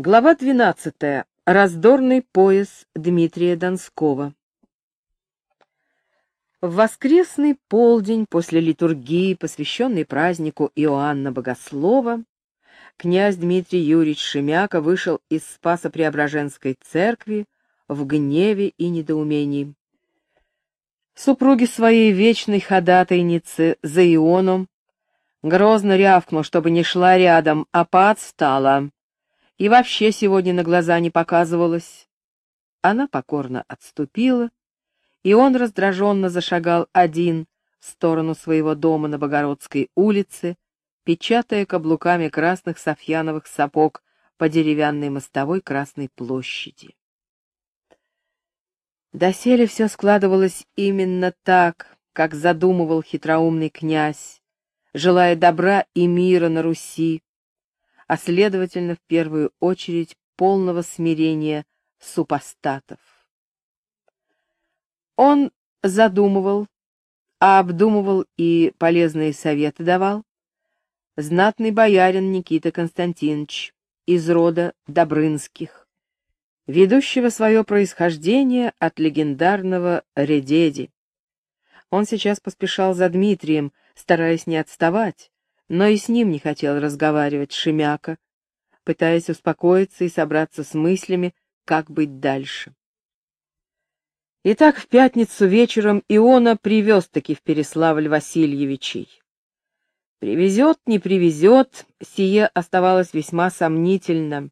Глава 12. Раздорный пояс Дмитрия Донского. В воскресный полдень после литургии, посвященной празднику Иоанна Богослова, князь Дмитрий Юрьевич Шемяка вышел из Спасо-Преображенской церкви в гневе и недоумении. Супруги своей вечной ходатайницы за Ионом грозно рявкнул, чтобы не шла рядом, а поотстала и вообще сегодня на глаза не показывалась. Она покорно отступила, и он раздраженно зашагал один в сторону своего дома на Богородской улице, печатая каблуками красных софьяновых сапог по деревянной мостовой Красной площади. Доселе все складывалось именно так, как задумывал хитроумный князь, желая добра и мира на Руси, а следовательно, в первую очередь, полного смирения супостатов. Он задумывал, а обдумывал и полезные советы давал знатный боярин Никита Константинович из рода Добрынских, ведущего свое происхождение от легендарного Редеди. Он сейчас поспешал за Дмитрием, стараясь не отставать, но и с ним не хотел разговаривать Шемяка, пытаясь успокоиться и собраться с мыслями, как быть дальше. Итак, в пятницу вечером Иона привез-таки в Переславль Васильевичей. Привезет, не привезет, сие оставалось весьма сомнительно.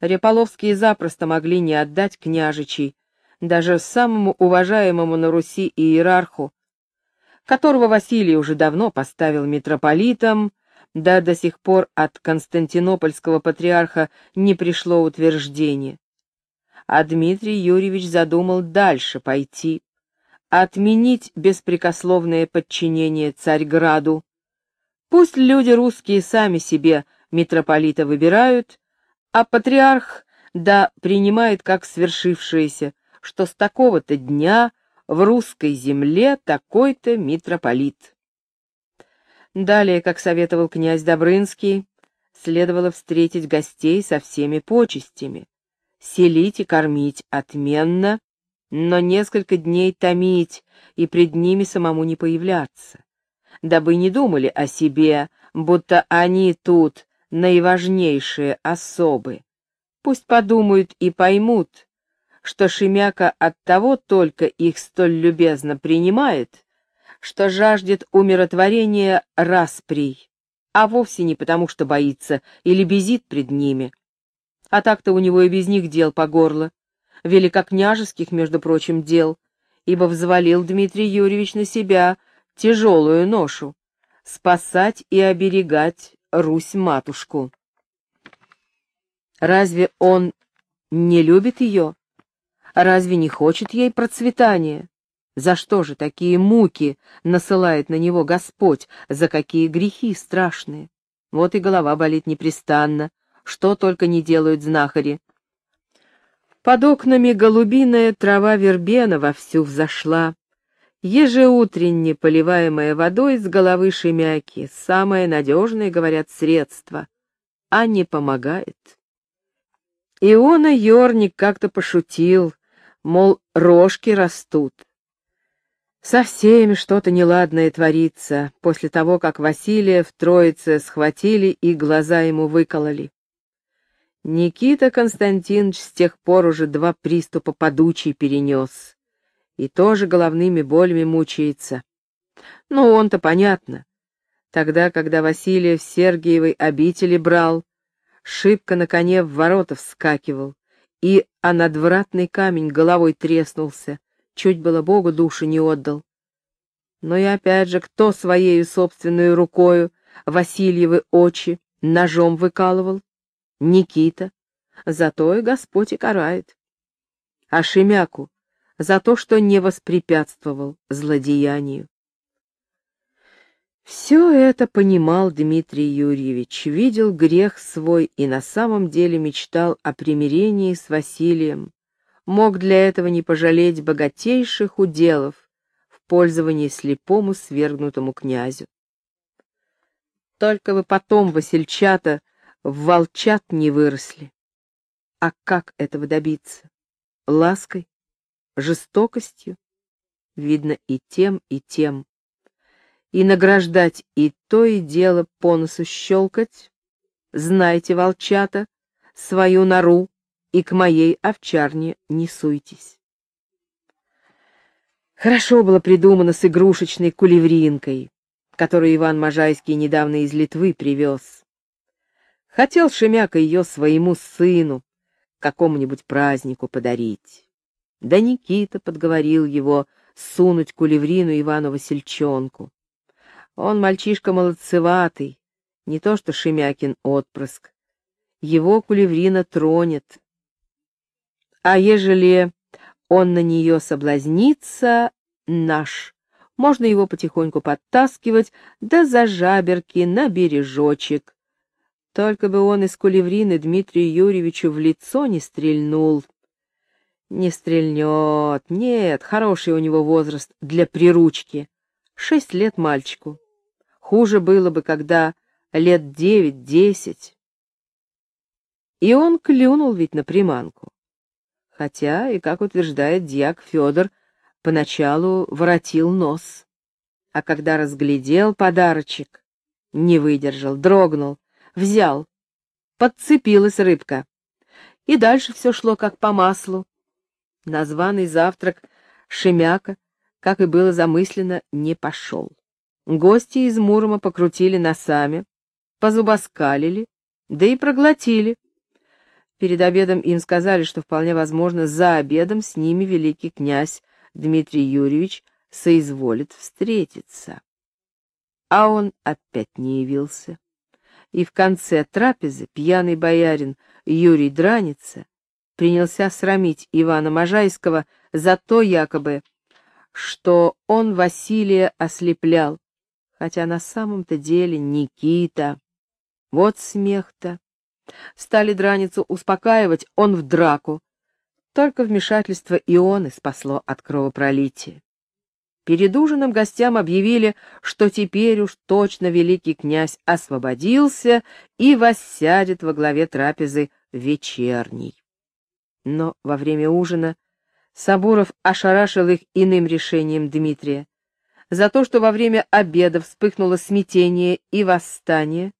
Реполовские запросто могли не отдать княжичей, даже самому уважаемому на Руси иерарху, которого Василий уже давно поставил митрополитом, да до сих пор от константинопольского патриарха не пришло утверждение. А Дмитрий Юрьевич задумал дальше пойти, отменить беспрекословное подчинение Царьграду. Пусть люди русские сами себе митрополита выбирают, а патриарх да принимает как свершившееся, что с такого-то дня в русской земле такой-то митрополит. Далее, как советовал князь Добрынский, следовало встретить гостей со всеми почестями, селить и кормить отменно, но несколько дней томить и пред ними самому не появляться, дабы не думали о себе, будто они тут наиважнейшие особы. Пусть подумают и поймут, что Шемяка оттого только их столь любезно принимает, что жаждет умиротворения расприй, а вовсе не потому, что боится или безит пред ними. А так-то у него и без них дел по горло, великокняжеских, между прочим, дел, ибо взвалил Дмитрий Юрьевич на себя тяжелую ношу — спасать и оберегать Русь-матушку. Разве он не любит ее? Разве не хочет ей процветания? За что же такие муки насылает на него Господь, за какие грехи страшные? Вот и голова болит непрестанно, что только не делают знахари. Под окнами голубиная трава вербена вовсю взошла, ежеутренне поливаемая водой с головы шемяки, самое надежное, говорят, средство, а не помогает. Иона Йорник как-то пошутил, мол, рожки растут. Со всеми что-то неладное творится после того, как Василия в Троице схватили и глаза ему выкололи. Никита Константинович с тех пор уже два приступа подучий перенес и тоже головными болями мучается. Ну, он-то понятно. Тогда, когда Василия в Сергиевой обители брал, шибко на коне в ворота вскакивал, и а надвратный камень головой треснулся, чуть было Богу душу не отдал. Но и опять же, кто своею собственной рукою Васильевы очи ножом выкалывал? Никита. Зато и Господь и карает. А Шемяку за то, что не воспрепятствовал злодеянию. Все это понимал Дмитрий Юрьевич, видел грех свой и на самом деле мечтал о примирении с Василием, мог для этого не пожалеть богатейших уделов в пользовании слепому свергнутому князю. Только бы потом Васильчата в волчат не выросли. А как этого добиться? Лаской? Жестокостью? Видно и тем, и тем. И награждать и то и дело по носу щелкать? Знайте, волчата, свою нору и к моей овчарне не суйтесь. Хорошо было придумано с игрушечной кулевринкой, которую Иван Можайский недавно из Литвы привез. Хотел Шемяка ее своему сыну, какому-нибудь празднику подарить. Да Никита подговорил его сунуть кулеврину Ивану Васильчонку. Он мальчишка молодцеватый, не то что Шемякин отпрыск. Его кулеврина тронет. А ежели он на нее соблазнится, наш. Можно его потихоньку подтаскивать, да за жаберки на бережочек. Только бы он из кулеврины Дмитрию Юрьевичу в лицо не стрельнул. Не стрельнет, нет, хороший у него возраст для приручки. Шесть лет мальчику. Хуже было бы, когда лет девять-десять. И он клюнул ведь на приманку хотя, и, как утверждает дьяк Федор, поначалу воротил нос. А когда разглядел подарочек, не выдержал, дрогнул, взял, подцепилась рыбка. И дальше все шло как по маслу. Названный завтрак Шемяка, как и было замыслено, не пошел. Гости из Мурома покрутили носами, позубоскалили, да и проглотили. Перед обедом им сказали, что вполне возможно, за обедом с ними великий князь Дмитрий Юрьевич соизволит встретиться. А он опять не явился. И в конце трапезы пьяный боярин Юрий Драница принялся срамить Ивана Можайского за то якобы, что он Василия ослеплял, хотя на самом-то деле Никита. Вот смех-то. Стали драницу успокаивать, он в драку. Только вмешательство Ионы спасло от кровопролития. Перед ужином гостям объявили, что теперь уж точно великий князь освободился и воссядет во главе трапезы вечерней. Но во время ужина Сабуров ошарашил их иным решением Дмитрия. За то, что во время обеда вспыхнуло смятение и восстание,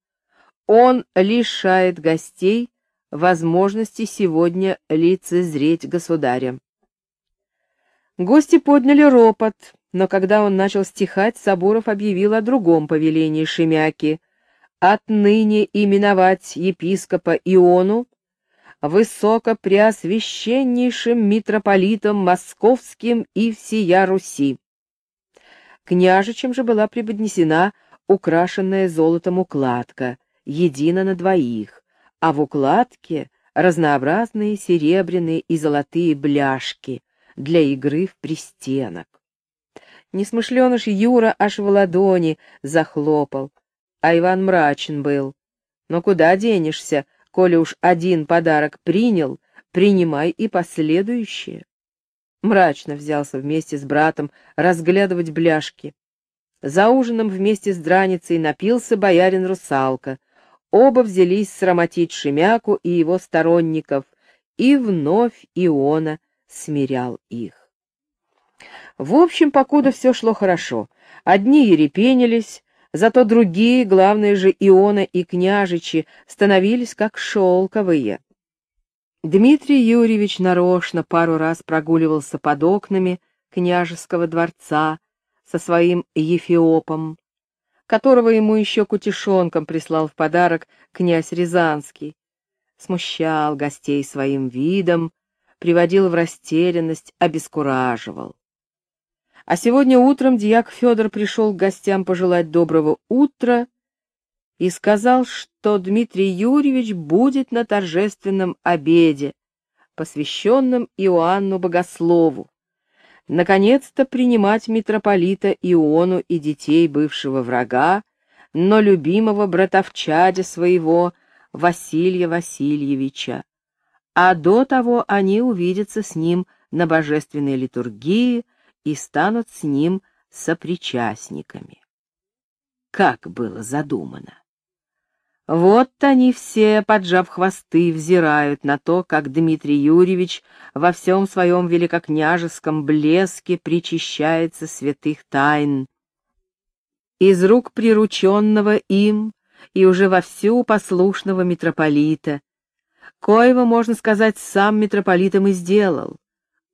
он лишает гостей возможности сегодня лицезреть государя. Гости подняли ропот, но когда он начал стихать, Сабуров объявил о другом повелении Шемяки — отныне именовать епископа Иону высокопреосвященнейшим митрополитом московским и всея Руси. Княжичем же была преподнесена украшенная золотом укладка — едино на двоих, а в укладке разнообразные серебряные и золотые бляшки для игры в пристенок. Несмышленыш Юра аж в ладони захлопал, а Иван мрачен был. Но куда денешься, коли уж один подарок принял, принимай и последующие. Мрачно взялся вместе с братом разглядывать бляшки. За ужином вместе с драницей напился боярин-русалка — Оба взялись срамотить Шемяку и его сторонников, и вновь Иона смирял их. В общем, покуда все шло хорошо. Одни ерепенились, зато другие, главное же Иона и княжичи, становились как шелковые. Дмитрий Юрьевич нарочно пару раз прогуливался под окнами княжеского дворца со своим ефиопом, которого ему еще кутишонком прислал в подарок князь Рязанский. Смущал гостей своим видом, приводил в растерянность, обескураживал. А сегодня утром дьяк Федор пришел к гостям пожелать доброго утра и сказал, что Дмитрий Юрьевич будет на торжественном обеде, посвященном Иоанну Богослову, наконец-то принимать митрополита Иону и детей бывшего врага, но любимого братовчадя своего Василия Васильевича. А до того они увидятся с ним на божественной литургии и станут с ним сопричастниками. Как было задумано. Вот они все, поджав хвосты, взирают на то, как Дмитрий Юрьевич во всем своем великокняжеском блеске причащается святых тайн. Из рук прирученного им и уже вовсю послушного митрополита, коего, можно сказать, сам митрополитом и сделал,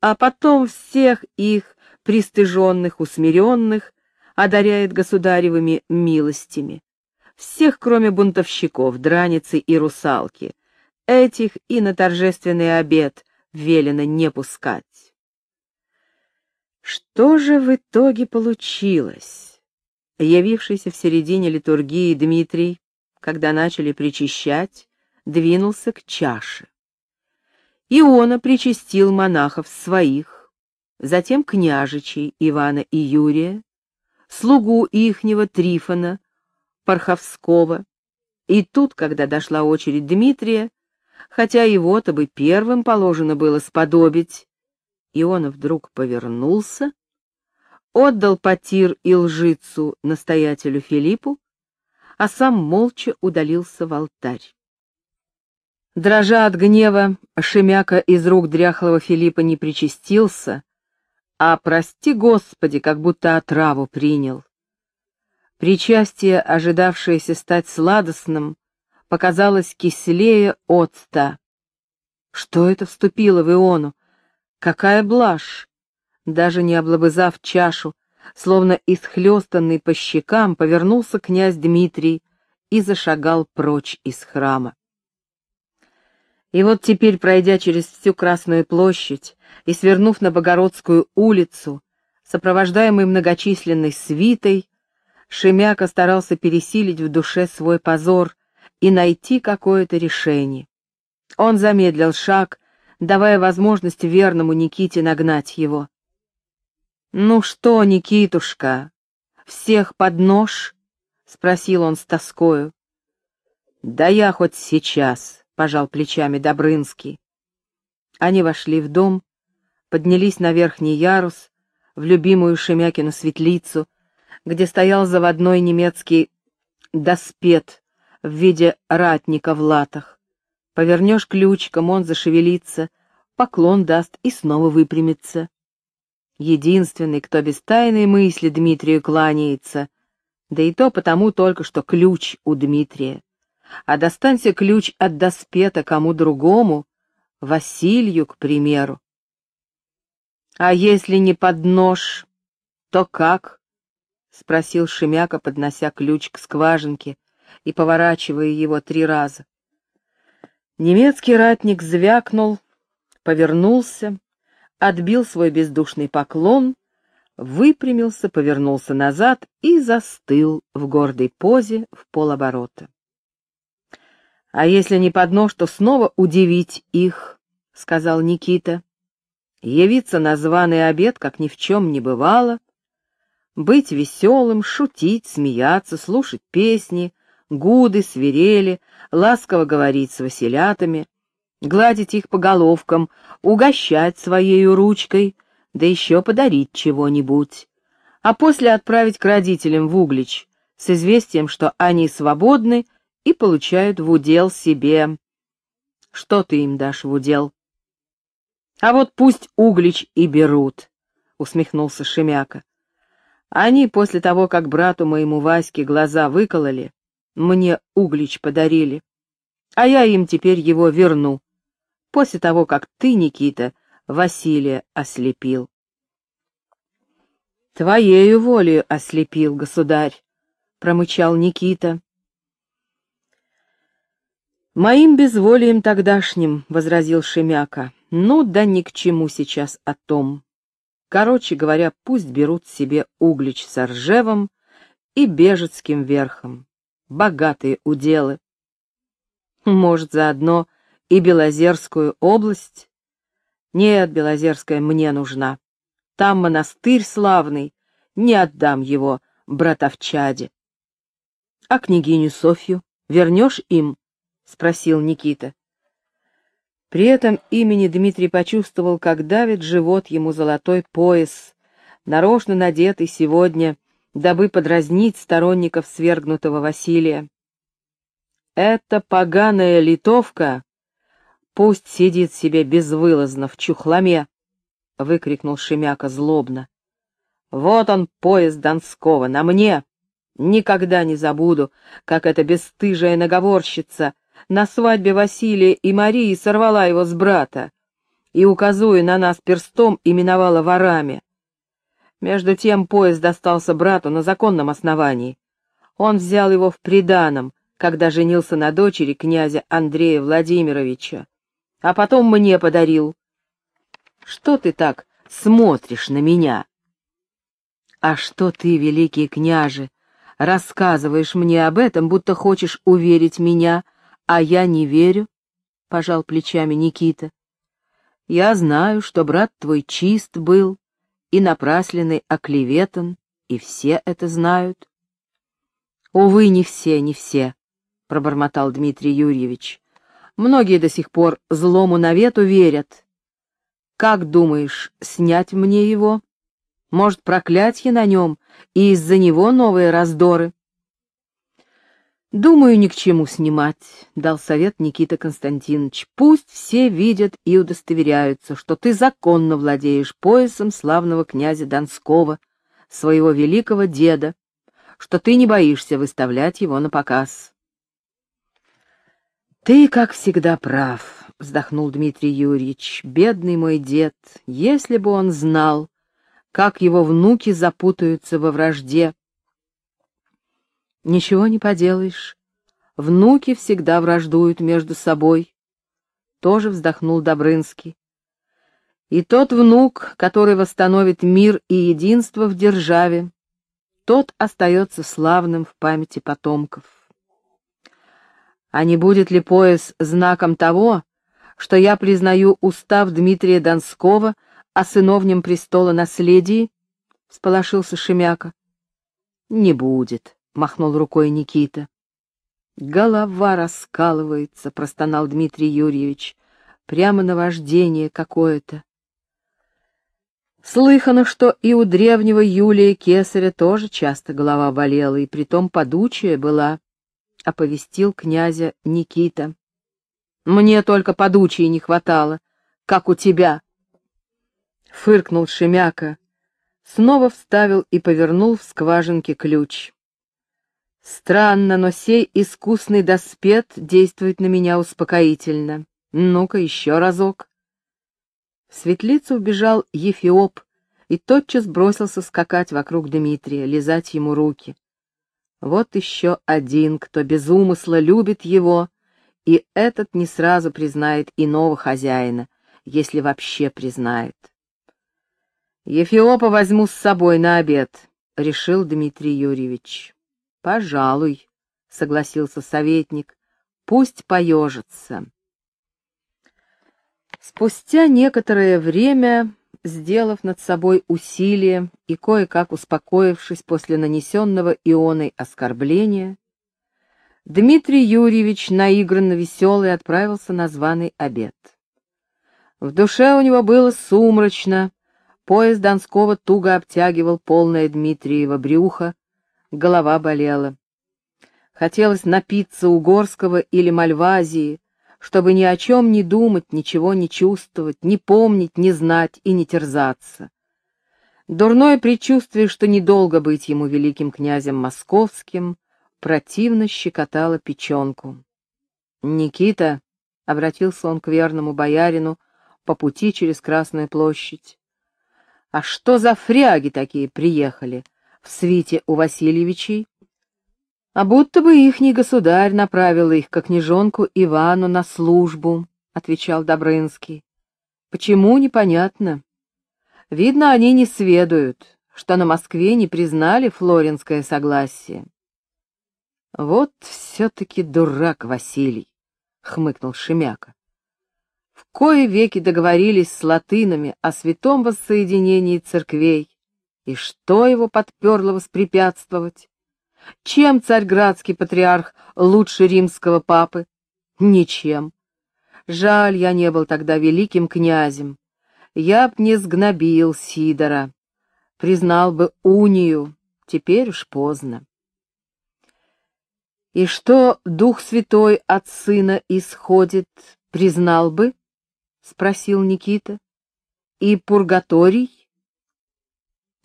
а потом всех их пристыженных, усмиренных, одаряет государевыми милостями. Всех, кроме бунтовщиков, драницы и русалки. Этих и на торжественный обед велено не пускать. Что же в итоге получилось? Явившийся в середине литургии Дмитрий, когда начали причащать, двинулся к чаше. Иона причастил монахов своих, затем княжичей Ивана и Юрия, слугу ихнего Трифона, Парховского. И тут, когда дошла очередь Дмитрия, хотя его-то бы первым положено было сподобить, и он вдруг повернулся, отдал потир и лжицу настоятелю Филиппу, а сам молча удалился в алтарь. Дрожа от гнева, Шемяка из рук дряхлого Филиппа не причастился, а, прости Господи, как будто отраву принял. Причастие, ожидавшееся стать сладостным, показалось кислее отста. Что это вступило в Иону? Какая блажь! Даже не облобызав чашу, словно исхлестанный по щекам, повернулся князь Дмитрий и зашагал прочь из храма. И вот теперь, пройдя через всю Красную площадь и свернув на Богородскую улицу, сопровождаемый многочисленной свитой, Шемяка старался пересилить в душе свой позор и найти какое-то решение. Он замедлил шаг, давая возможность верному Никите нагнать его. «Ну что, Никитушка, всех под нож?» — спросил он с тоскою. «Да я хоть сейчас», — пожал плечами Добрынский. Они вошли в дом, поднялись на верхний ярус, в любимую Шемякину светлицу, где стоял заводной немецкий доспет в виде ратника в латах. Повернешь ключиком, он зашевелится, поклон даст и снова выпрямится. Единственный, кто без тайной мысли Дмитрию кланяется, да и то потому только, что ключ у Дмитрия. А достанься ключ от доспета кому другому, Василию, к примеру. А если не под нож, то как? — спросил Шемяка, поднося ключ к скважинке и поворачивая его три раза. Немецкий ратник звякнул, повернулся, отбил свой бездушный поклон, выпрямился, повернулся назад и застыл в гордой позе в полоборота. «А если не под нож, то снова удивить их», — сказал Никита. «Явиться на званый обед, как ни в чем не бывало, быть веселым, шутить, смеяться, слушать песни, гуды, свирели, ласково говорить с василятами, гладить их по головкам, угощать своей ручкой, да еще подарить чего-нибудь, а после отправить к родителям в Углич с известием, что они свободны и получают в удел себе. Что ты им дашь в удел? А вот пусть Углич и берут, — усмехнулся Шемяка. Они после того, как брату моему Ваське глаза выкололи, мне углич подарили, а я им теперь его верну, после того, как ты, Никита, Василия ослепил. Твоею волею ослепил, государь, — промычал Никита. «Моим безволием тогдашним», — возразил Шемяка, — «ну да ни к чему сейчас о том. Короче говоря, пусть берут себе Углич с Ржевом и Бежецким верхом. Богатые уделы. Может, заодно и Белозерскую область? Нет, Белозерская мне нужна. Там монастырь славный, не отдам его братовчаде. — А княгиню Софью вернешь им? — спросил Никита. При этом имени Дмитрий почувствовал, как давит живот ему золотой пояс, нарочно надетый сегодня, дабы подразнить сторонников свергнутого Василия. Эта поганая литовка пусть сидит себе безвылазно в чухломе, — выкрикнул Шемяка злобно. Вот он, поезд Донского, на мне. Никогда не забуду, как эта бесстыжая наговорщица на свадьбе Василия и Марии сорвала его с брата и, указуя на нас перстом, именовала ворами. Между тем поезд достался брату на законном основании. Он взял его в приданом, когда женился на дочери князя Андрея Владимировича, а потом мне подарил. Что ты так смотришь на меня? А что ты, великий княже, рассказываешь мне об этом, будто хочешь уверить меня, а я не верю? — пожал плечами Никита. Я знаю, что брат твой чист был и напрасленный оклеветан, и все это знают. Увы, не все, не все, — пробормотал Дмитрий Юрьевич. Многие до сих пор злому навету верят. Как думаешь, снять мне его? Может, проклятье на нем, и из-за него новые раздоры? «Думаю, ни к чему снимать», — дал совет Никита Константинович. «Пусть все видят и удостоверяются, что ты законно владеешь поясом славного князя Донского, своего великого деда, что ты не боишься выставлять его на показ». «Ты, как всегда, прав», — вздохнул Дмитрий Юрьевич. «Бедный мой дед, если бы он знал, как его внуки запутаются во вражде. Ничего не поделаешь. Внуки всегда враждуют между собой. Тоже вздохнул Добрынский. И тот внук, который восстановит мир и единство в державе, тот остается славным в памяти потомков. А не будет ли пояс знаком того, что я признаю устав Дмитрия Донского о сыновнем престола наследии? — всполошился Шемяка. — Не будет, — махнул рукой Никита. — Голова раскалывается, — простонал Дмитрий Юрьевич. — Прямо наваждение какое-то. Слыхано, что и у древнего Юлия Кесаря тоже часто голова болела, и притом подучая была, — оповестил князя Никита. — Мне только подучей не хватало, как у тебя, фыркнул Шемяка, снова вставил и повернул в скважинке ключ. Странно, но сей искусный доспет действует на меня успокоительно. Ну-ка, еще разок. В светлицу убежал Ефиоп и тотчас бросился скакать вокруг Дмитрия, лизать ему руки. Вот еще один, кто без умысла любит его, и этот не сразу признает иного хозяина, если вообще признает. «Ефиопа возьму с собой на обед», — решил Дмитрий Юрьевич. «Пожалуй», — согласился советник, — «пусть поежится». Спустя некоторое время, сделав над собой усилие и кое-как успокоившись после нанесенного ионой оскорбления, Дмитрий Юрьевич наигранно веселый отправился на званый обед. В душе у него было сумрачно, Пояс Донского туго обтягивал полное Дмитриева брюхо, голова болела. Хотелось напиться угорского или мальвазии, чтобы ни о чем не думать, ничего не чувствовать, не помнить, не знать и не терзаться. Дурное предчувствие, что недолго быть ему великим князем московским, противно щекотало печенку. «Никита», — обратился он к верному боярину по пути через Красную площадь, а что за фряги такие приехали в свите у Васильевичей? А будто бы ихний государь направил их, как княжонку Ивану, на службу, — отвечал Добрынский. Почему, непонятно. Видно, они не сведают, что на Москве не признали флоренское согласие. Вот все-таки дурак Василий, — хмыкнул Шемяка в кои веки договорились с латынами о святом воссоединении церквей, и что его подперло воспрепятствовать? Чем царьградский патриарх лучше римского папы? Ничем. Жаль, я не был тогда великим князем. Я б не сгнобил Сидора, признал бы унию, теперь уж поздно. И что Дух Святой от Сына исходит, признал бы? — спросил Никита. — И пургаторий? —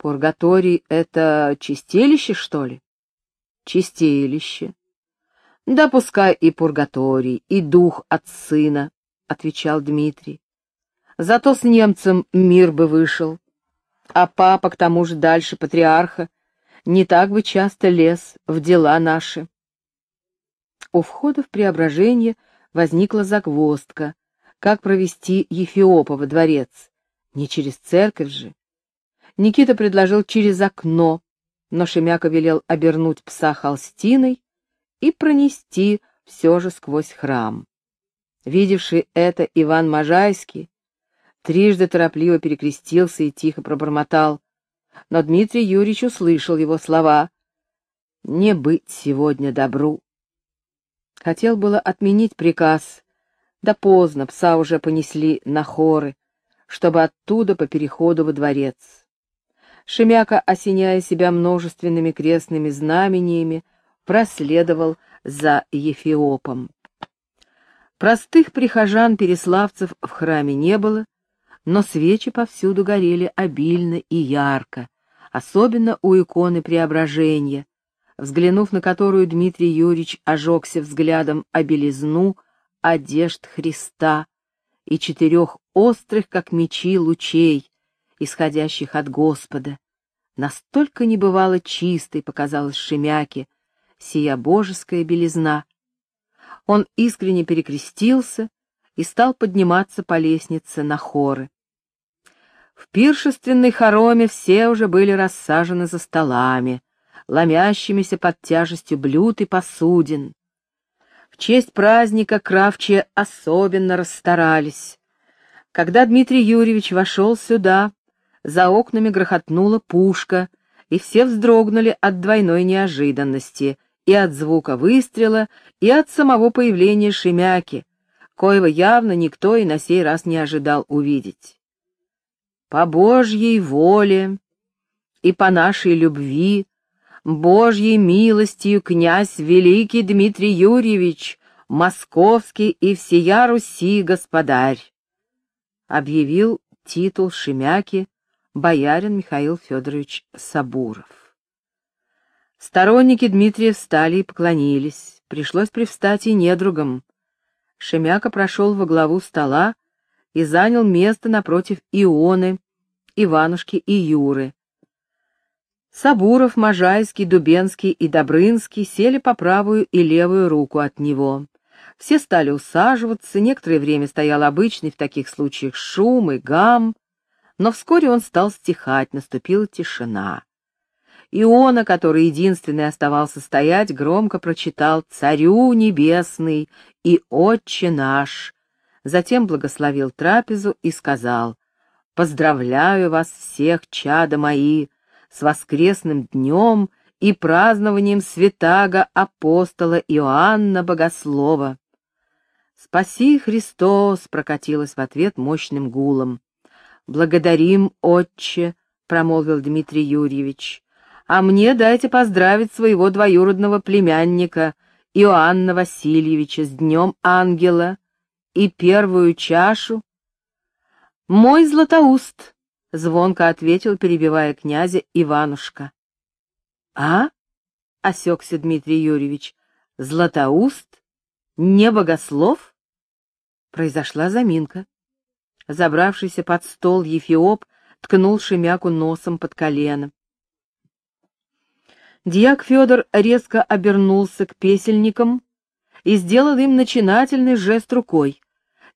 Пургаторий — это чистилище, что ли? — Чистилище. — Да пускай и пургаторий, и дух от сына, — отвечал Дмитрий. — Зато с немцем мир бы вышел. А папа, к тому же дальше патриарха, не так бы часто лез в дела наши. У входа в преображение возникла загвоздка. Как провести Ефиопа во дворец? Не через церковь же. Никита предложил через окно, но Шемяка велел обернуть пса холстиной и пронести все же сквозь храм. Видевший это Иван Можайский трижды торопливо перекрестился и тихо пробормотал. Но Дмитрий Юрьевич услышал его слова «Не быть сегодня добру». Хотел было отменить приказ, да поздно, пса уже понесли на хоры, чтобы оттуда по переходу во дворец. Шемяка, осеняя себя множественными крестными знамениями, проследовал за Ефиопом. Простых прихожан-переславцев в храме не было, но свечи повсюду горели обильно и ярко, особенно у иконы Преображения, взглянув на которую Дмитрий Юрьевич ожегся взглядом о белизну одежд Христа и четырех острых, как мечи, лучей, исходящих от Господа. Настолько небывало чистой показалась Шемяке сия божеская белизна. Он искренне перекрестился и стал подниматься по лестнице на хоры. В пиршественной хороме все уже были рассажены за столами, ломящимися под тяжестью блюд и посудин. В честь праздника кравчие особенно расстарались. Когда Дмитрий Юрьевич вошел сюда, за окнами грохотнула пушка, и все вздрогнули от двойной неожиданности, и от звука выстрела, и от самого появления Шемяки, коего явно никто и на сей раз не ожидал увидеть. По Божьей воле и по нашей любви Божьей милостью князь великий Дмитрий Юрьевич, московский и всея Руси господарь, объявил титул Шемяки боярин Михаил Федорович Сабуров. Сторонники Дмитрия встали и поклонились, пришлось привстать и недругам. Шемяка прошел во главу стола и занял место напротив Ионы, Иванушки и Юры, Сабуров, Можайский, Дубенский и Добрынский сели по правую и левую руку от него. Все стали усаживаться, некоторое время стоял обычный в таких случаях шум и гам, но вскоре он стал стихать, наступила тишина. Иона, который единственный оставался стоять, громко прочитал «Царю небесный и Отче наш», затем благословил трапезу и сказал «Поздравляю вас всех, чада мои!» с воскресным днем и празднованием святаго апостола Иоанна Богослова. «Спаси, Христос!» — прокатилось в ответ мощным гулом. «Благодарим, Отче!» — промолвил Дмитрий Юрьевич. «А мне дайте поздравить своего двоюродного племянника Иоанна Васильевича с Днем Ангела и первую чашу». «Мой Златоуст!» — звонко ответил, перебивая князя Иванушка. — А? — осекся Дмитрий Юрьевич. — Златоуст? Не богослов? Произошла заминка. Забравшийся под стол Ефиоп ткнул Шемяку носом под колено. Дьяк Федор резко обернулся к песельникам и сделал им начинательный жест рукой.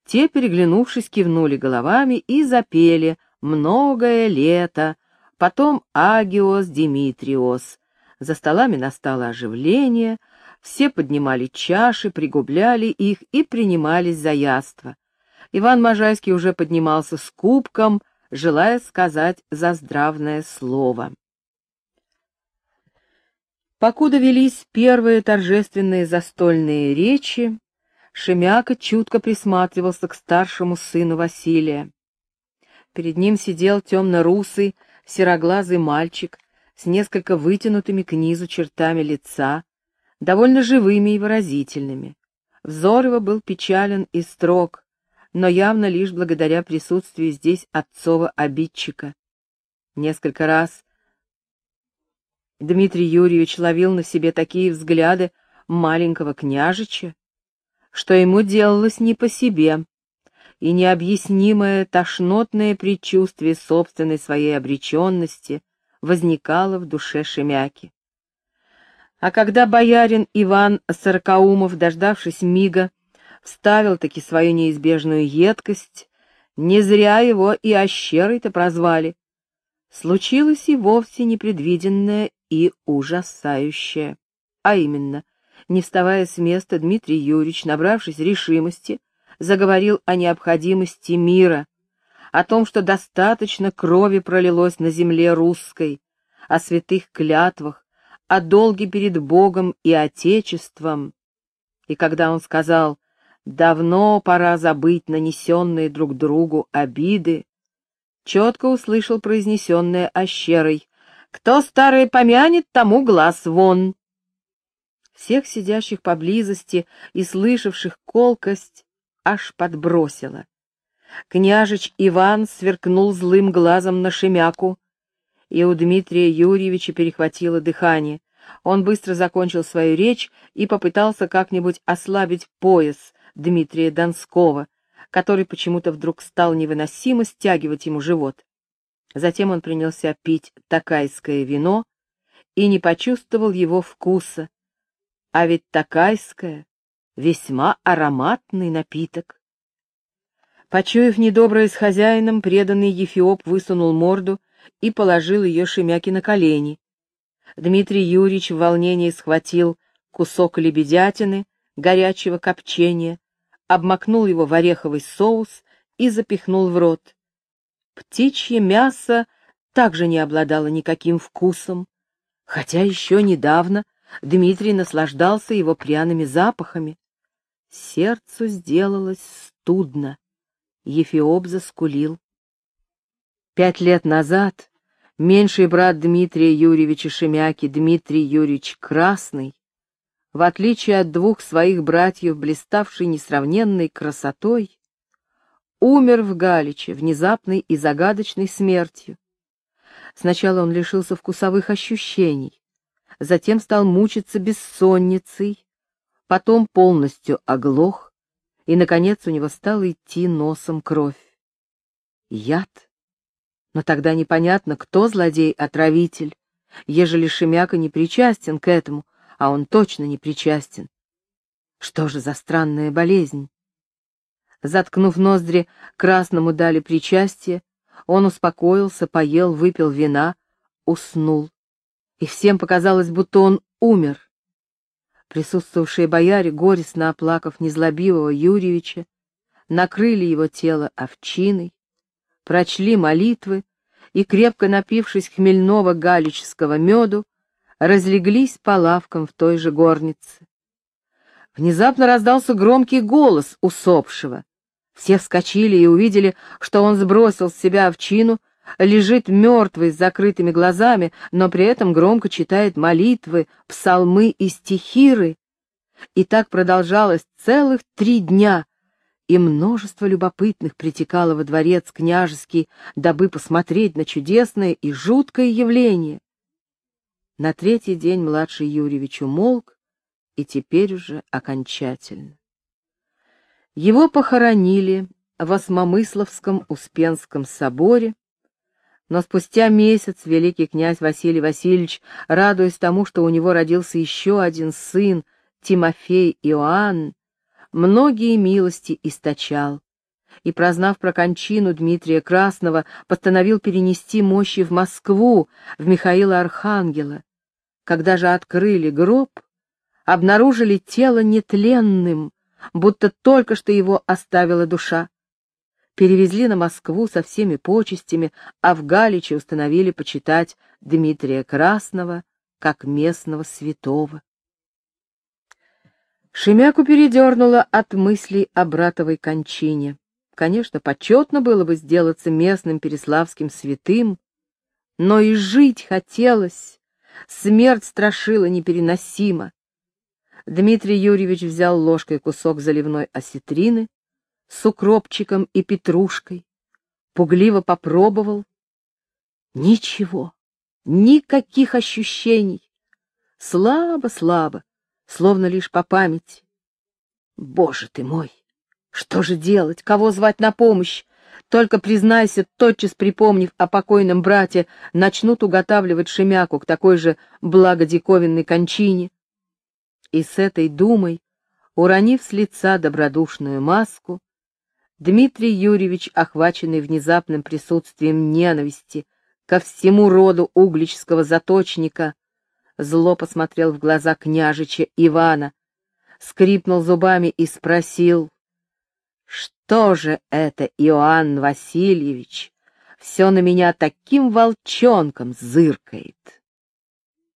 Те, переглянувшись, кивнули головами и запели — многое лето, потом Агиос Димитриос. За столами настало оживление, все поднимали чаши, пригубляли их и принимались за яство. Иван Можайский уже поднимался с кубком, желая сказать заздравное слово. Покуда велись первые торжественные застольные речи, Шемяка чутко присматривался к старшему сыну Василия. Перед ним сидел темно-русый, сероглазый мальчик с несколько вытянутыми к низу чертами лица, довольно живыми и выразительными. Взор его был печален и строг, но явно лишь благодаря присутствию здесь отцова обидчика. Несколько раз Дмитрий Юрьевич ловил на себе такие взгляды маленького княжича, что ему делалось не по себе, и необъяснимое тошнотное предчувствие собственной своей обреченности возникало в душе Шемяки. А когда боярин Иван Сорокаумов, дождавшись мига, вставил-таки свою неизбежную едкость, не зря его и ощерой-то прозвали. Случилось и вовсе непредвиденное и ужасающее. А именно, не вставая с места, Дмитрий Юрьевич, набравшись решимости, заговорил о необходимости мира, о том, что достаточно крови пролилось на земле русской, о святых клятвах, о долге перед Богом и Отечеством. И когда он сказал «давно пора забыть нанесенные друг другу обиды», четко услышал произнесенное ощерой «Кто старое помянет, тому глаз вон». Всех сидящих поблизости и слышавших колкость аж подбросило. Княжич Иван сверкнул злым глазом на Шемяку, и у Дмитрия Юрьевича перехватило дыхание. Он быстро закончил свою речь и попытался как-нибудь ослабить пояс Дмитрия Донского, который почему-то вдруг стал невыносимо стягивать ему живот. Затем он принялся пить такайское вино и не почувствовал его вкуса. А ведь такайское — весьма ароматный напиток. Почуяв недоброе с хозяином, преданный Ефиоп высунул морду и положил ее Шемяки на колени. Дмитрий Юрьевич в волнении схватил кусок лебедятины, горячего копчения, обмакнул его в ореховый соус и запихнул в рот. Птичье мясо также не обладало никаким вкусом, хотя еще недавно Дмитрий наслаждался его пряными запахами. Сердцу сделалось студно. Ефиоп заскулил. Пять лет назад меньший брат Дмитрия Юрьевича Шемяки, Дмитрий Юрьевич Красный, в отличие от двух своих братьев, блиставший несравненной красотой, умер в Галиче внезапной и загадочной смертью. Сначала он лишился вкусовых ощущений, затем стал мучиться бессонницей, потом полностью оглох, и, наконец, у него стала идти носом кровь. Яд? Но тогда непонятно, кто злодей-отравитель, ежели Шемяка не причастен к этому, а он точно не причастен. Что же за странная болезнь? Заткнув ноздри, красному дали причастие, он успокоился, поел, выпил вина, уснул. И всем показалось, будто он умер. Присутствовавшие бояре, горестно оплакав незлобивого Юрьевича, накрыли его тело овчиной, прочли молитвы и, крепко напившись хмельного галического меду, разлеглись по лавкам в той же горнице. Внезапно раздался громкий голос усопшего. Все вскочили и увидели, что он сбросил с себя овчину лежит мертвый с закрытыми глазами, но при этом громко читает молитвы, псалмы и стихиры. И так продолжалось целых три дня, и множество любопытных притекало во дворец княжеский, дабы посмотреть на чудесное и жуткое явление. На третий день младший Юрьевич умолк, и теперь уже окончательно. Его похоронили в Осмомысловском Успенском соборе, но спустя месяц великий князь Василий Васильевич, радуясь тому, что у него родился еще один сын, Тимофей Иоанн, многие милости источал, и, прознав про кончину Дмитрия Красного, постановил перенести мощи в Москву, в Михаила Архангела. Когда же открыли гроб, обнаружили тело нетленным, будто только что его оставила душа перевезли на Москву со всеми почестями, а в Галиче установили почитать Дмитрия Красного как местного святого. Шемяку передернуло от мыслей о братовой кончине. Конечно, почетно было бы сделаться местным переславским святым, но и жить хотелось, смерть страшила непереносимо. Дмитрий Юрьевич взял ложкой кусок заливной осетрины с укропчиком и петрушкой, пугливо попробовал. Ничего, никаких ощущений. Слабо-слабо, словно лишь по памяти. Боже ты мой! Что же делать? Кого звать на помощь? Только признайся, тотчас припомнив о покойном брате, начнут уготавливать Шемяку к такой же благодиковинной кончине. И с этой думой, уронив с лица добродушную маску, Дмитрий Юрьевич, охваченный внезапным присутствием ненависти ко всему роду угличского заточника, зло посмотрел в глаза княжича Ивана, скрипнул зубами и спросил, «Что же это, Иоанн Васильевич, все на меня таким волчонком зыркает?»